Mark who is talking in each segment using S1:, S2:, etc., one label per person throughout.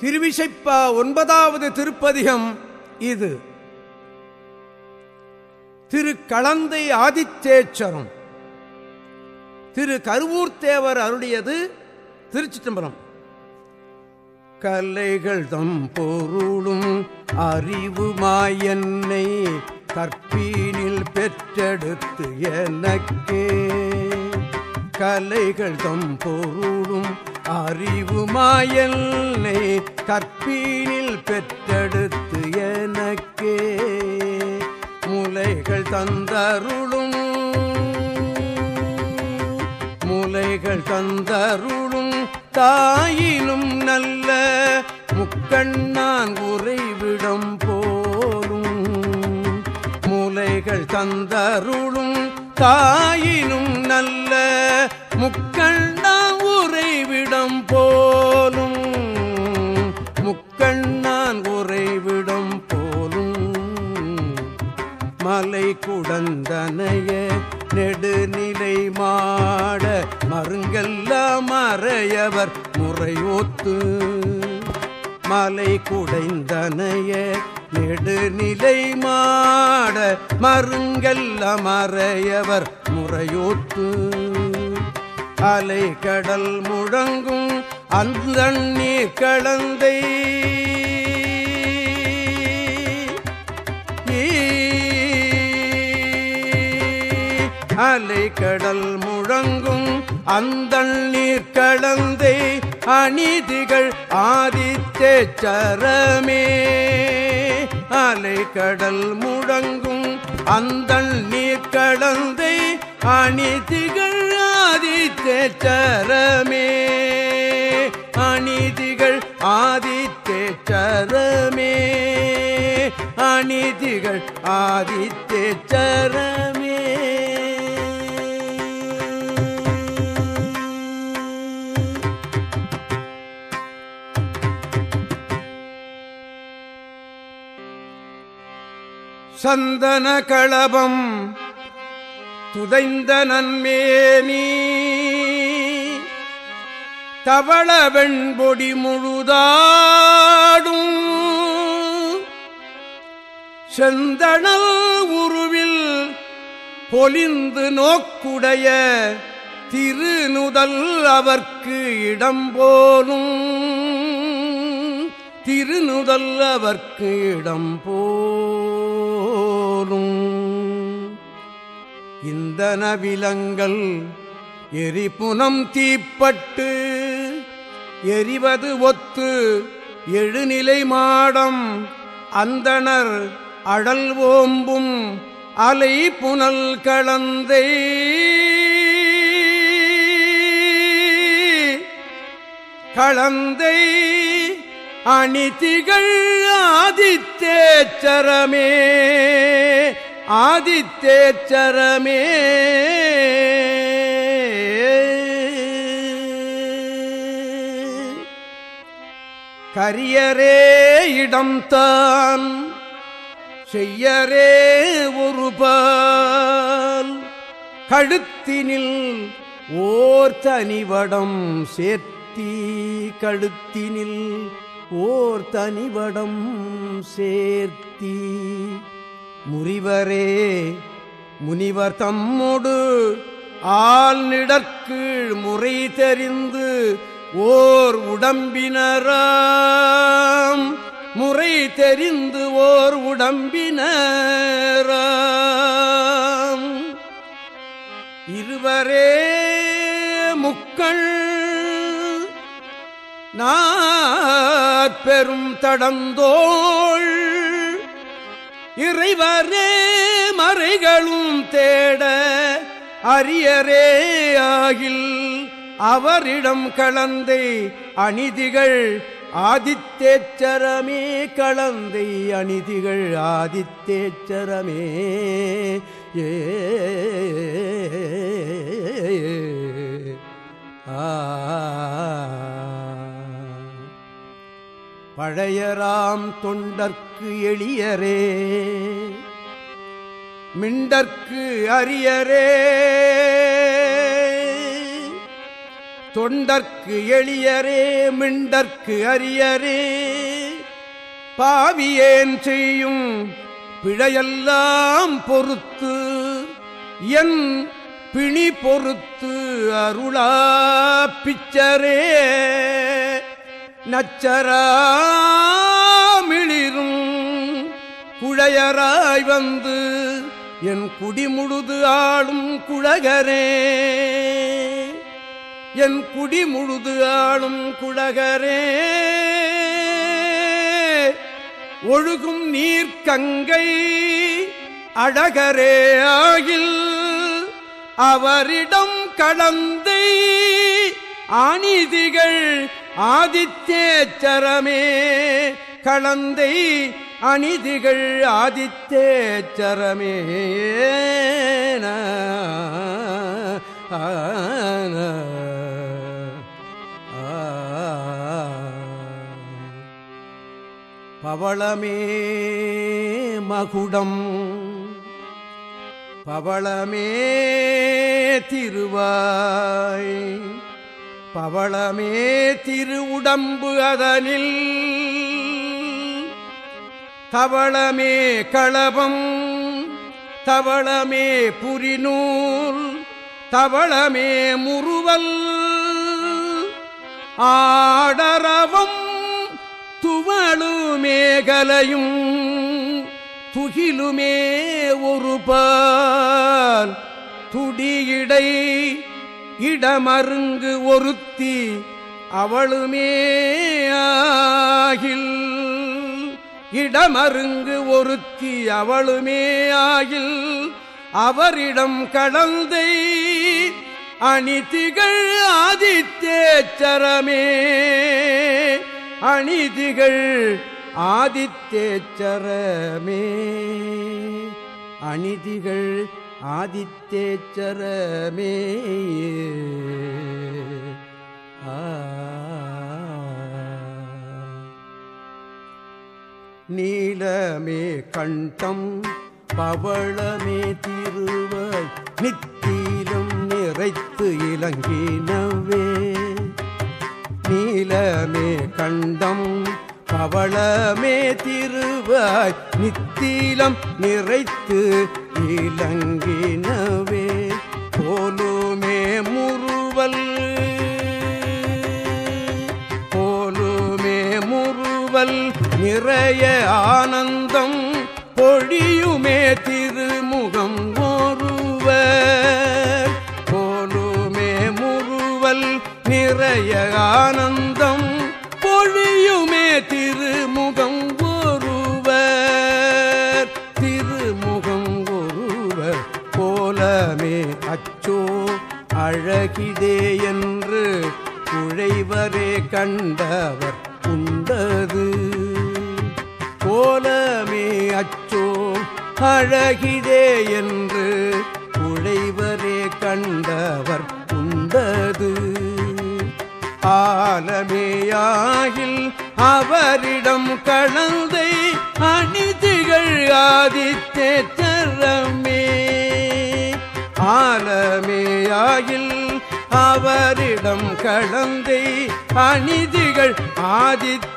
S1: திருவிசைப்பா ஒன்பதாவது திருப்பதிகம் இது. திரு களந்தை ஆதித்தேச்சரம். திரு கருவூர்த்தேவர் அருளியது திருச்சிட்டம்பரம் கலைகள் தம் பொருளும் அறிவுமாயன்னை கற்பீனில் பெற்றெடுத்து எனக்கே. கலைகள் தம் பொருளும் அறிவுமாயல்னை கற்பீனில் பெற்றெடுத்து எனக்கே முலைகள் தந்தருளும். முலைகள் தந்தருளும். தாயினும் நல்ல முக்கண்ணான் உறைவிடம் போலும். முலைகள் தந்தருளும். தாயினும் நல்ல முக்கண்ணான் மறையவர் முறையோத்து. மலை குடைந்தனைய நெடுநிலை மாட மருங்கல்ல மறையவர் முறையோத்து. அலை கடல் முழங்கும் அந்த நீர் கலந்தை. அலை கடல் முழங்கும் அந்த நீர் கலந்தை அநீதிகள் ஆதித்தேச்சரமே அலை கடல் முழங்கும் அந்த நீர் கலந்தை அநீதிகள் ஆதித்தேச்சரமே அநீதிகள் ஆதித்தேச்சரமே அநீதிகள் ஆதித்தேச்சரமே சந்தன களபம் துதைந்த நன்மேனி. தவள வெண்பொடி முழுதாடும். செந்தணல் உருவில் பொலிந்து நோக்குடைய திருநுதல் அவர்க்கு இடம் போலும். திருநுதல் அவர்க்கு இடம் இந்த நவிலங்கள் எரிபுனம் தீப்பட்டு எரிவது ஒத்து எழுநிலை மாடம் அந்தனர் அடல் ஓம்பும் அலை புனல் கலந்தை. கலந்தை அணிதிகள் ஆதித்தேச்சரமே. ஆதித்தேச்சரமே. கரியரே இடம்தான் செய்யரே ஒருபால் கழுத்தினில் ஓர் தனிவடம் சேர்த்தி கழுத்தினில் ஓர் தனிவடம் சேர்த்தி. முறிவரே முனிவர் தம்மொடு ஆள் நிடற்கீழ் முறை தெரிந்து ஓர் உடம்பினராம். முறை தெரிந்து ஓர் உடம்பினராம். இருவரே முக்கள் நாற்பெரும் தடந்தோள் இறைவரே மறைகளும் தேட அரியரே ஆகில் அவரிடம் கலந்தை அநீதிகள் ஆதித்தேச்சரமே கலந்தை அநீதிகள் ஆதித்தேச்சரமே. ஏ ஆ பழையராம் தொண்டர்க்கு எளியரே. மிண்டற்கு அரியரே. தொண்டர்க்கு எளியரே மிண்டற்கு அரியரே. பாவியேன் செய்யும் பிழையெல்லாம் பொறுத்து என் பிணி பொறுத்து அருளா பிச்சரே. நச்சராமிளிரும் குழையராய் வந்து என் குடிமுழுது ஆளும் குழகரே. என் குடிமுழுது ஆளும் குழகரே. ஒழுகும் நீர்க்கங்கை அழகரே ஆகில் அவரிடம் கடந்தை அநீதிகள் ஆதித்தேச்சரமே களந்தை அநீதிகள் ஆதித்தேச்சரமே. பவளமே மகுடம் பவளமே திருவாய். பவளமே திருவுடம்பு அதனில். தவளமே களபம் தவளமே புரிநூல் தவளமே முறுவல். ஆடரவம் துவளுமேகலையும் துகிலுமே ஒரு பால் துடியிடை இடமருங்கு ஒருத்தி அவளுமே ஆகில். இடமருங்கு ஒருத்தி அவளுமே ஆகில். அவரிடம் கடந்தை அணிதிகள் ஆதித்தேச்சரமே. அணிதிகள் ஆதித்தேச்சரமே. அணிதிகள் ஆதித்தேச்சரமே. ஆ. நீலமே கண்டம் பவளமே திருவாய் நித்தீலம் நிறைத்து இலங்கினவே நீலமே கண்டம் பவளமே திருவாய் நித்திலம் நிறைத்து இலங்கினவே போலுமே முறுவல். போலுமே முறுவல் நிறைய ஆனந்தம் பொழியுமே திருமுகம் ஒருவர். போலுமே முறுவல் நிறைய ஆனந்தம் கண்டவரே கண்டவர் உண்டது. கோலமே அச்சோ அழகிதே என்று உழைவரே கண்டவர் உண்டது. ஆலமேயாகில் அவரிடம் கலந்தை அணிதிகள் ஆதித்தேச்சரமே ஆலமேயாகில் அவரிடம் கலந்தை அநீதிகள் ஆதித்தேச்சரமே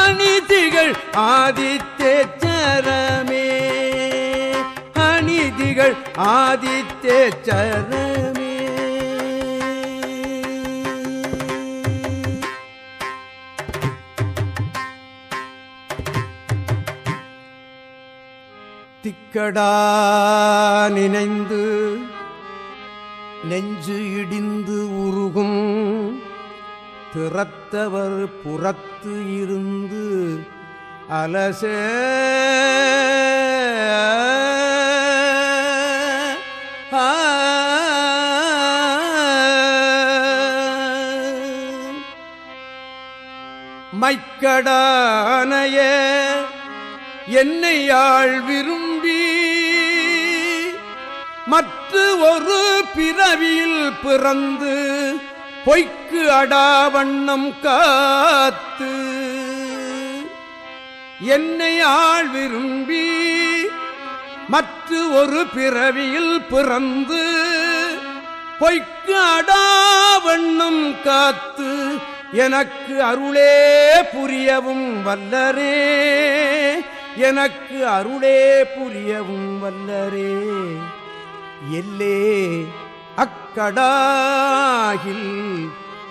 S1: அநீதிகள் ஆதித்தேச்சரமே அநீதிகள் ஆதித்தேச்சரமே திக்கடா நினைந்து நெஞ்சு இடிந்து உருகும். திறத்தவர் புறத்து இருந்து அலசே. மைக்கடானைய என்னை ஆள் விரும்பி மற்ற ஒரு பிறவியில் பிறந்து பொய்க்கு அடாவண்ணம் காத்து என்னை ஆள் விரும்பி மற்ற ஒரு பிறவியில் பிறந்து பொய்க்கு அடாவண்ணம் காத்து எனக்கு அருளே புரியவும் வல்லரே எனக்கு அருளே புரியவும் வல்லரே. எல்லே அக்கடாகில்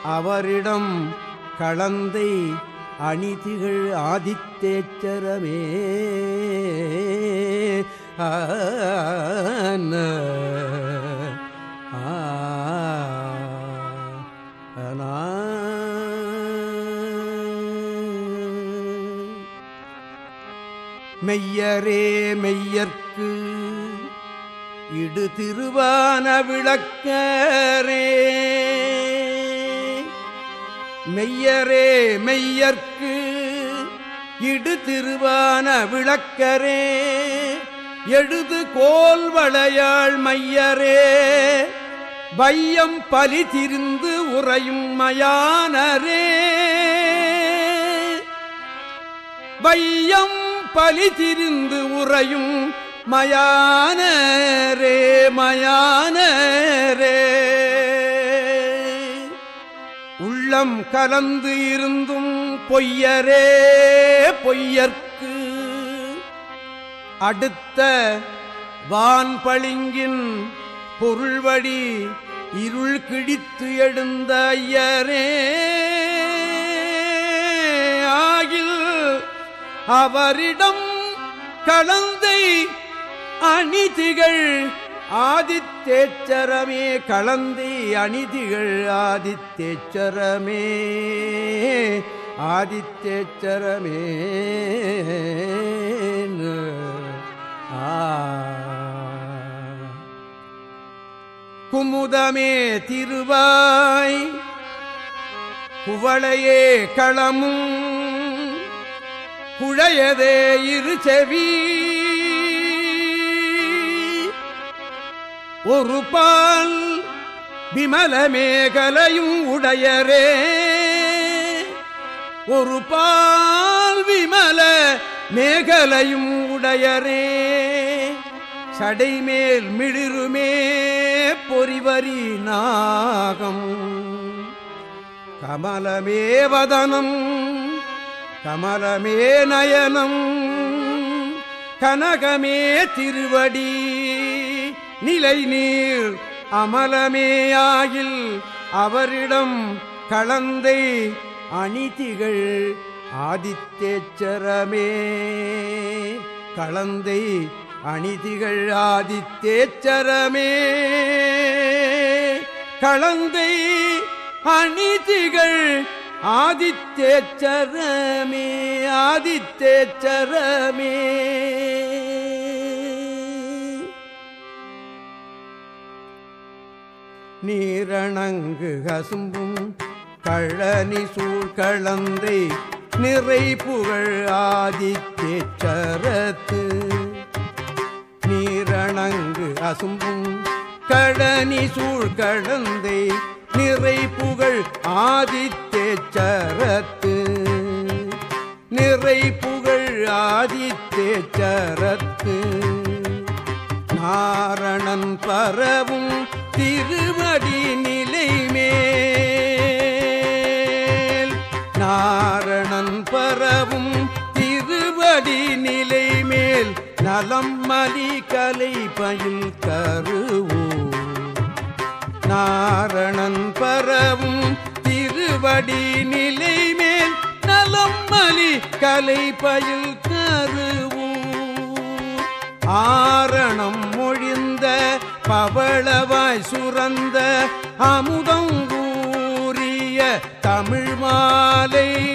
S1: அவரிடம் களந்தை அணிதிகள் ஆதித்தேச்சரமே ஆன மெய்யரே மெய்யர்க்கு இடு திருவான விளக்கரே மெய்யரே மெய்யர்க்கு இடு திருவான விளக்கரே எழுது கோல் வளையாள் மையரே. வையம் பலி திரிந்து உறையும் மயானரே. வையம் பலி திரிந்து உறையும் மயான ரே மயான ரே. உள்ளம் கலந்து இருந்தும் பொய்யரே பொய்யற்கு அடுத்த வான்பளிங்கின் பொருள்வடி இருள் கிழித்து எழுந்த ஐயரே. ஆகில் அவரிடம் கலந்தை அநீதிகள் ஆதித்தேச்சரமே கலந்து அநீதிகள் ஆதித்தேச்சரமே. ஆதித்தேச்சரமே. குமுதமே திருவாய் குவளையே களமும் குழையதே இரு செவி. ஒரு பால் விமல மேகலையும் உடையரே. ஒரு பால் விமல மேகலையும் உடையரே. சடைமேல் மிளிருமே பொறிவரி நாகம். கமலமே வதனம் கமலமே நயனம் கனகமே திருவடி. நிலை நீர் அமலமேயாகில் அவரிடம் கலந்தை அணிதிகள் ஆதித்தேச்சரமே. கலந்தை அணிதிகள் ஆதித்தேச்சரமே. கலந்தை அணிதிகள் ஆதித்தேச்சரமே ஆதித்தேச்சரமே. நீரணங்கு கசும்பும் கழனி சூழ்கலந்தை நிறை புகழ் ஆதித்தேச்சரத்து நீரணங்கு அசும்பும் கடனி சூழ்கழந்தை நிறை புகழ் ஆதித்தேச்சரத்து நிறை புகழ் ஆதித்தேச்சரத்து நாரணன் பரவும் திருமடி நிலை மேல் நாரணன் பரவும் திருமடி நிலை மேல் நலம் மலி கலை பயில் கருவோ நாரணன் பரவும் திருவடி நிலை மேல் நலம் மலி கலை பயில் கருவோ ஆரணம் மொழிந்த பவளவாய் சுரந்த அமுதங்கூறிய தமிழ் மாலை.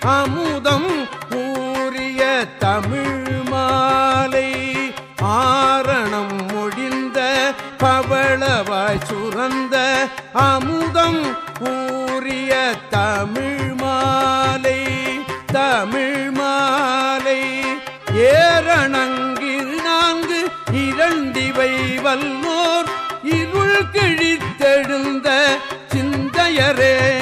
S1: அமுதம் கூறிய தமிழ் மாலை. ஆரணம் மொழிந்த பவளவாய் சுரந்த அமுதம் கூறிய தமிழ் கிழித்தெழுந்த சிந்தையரே.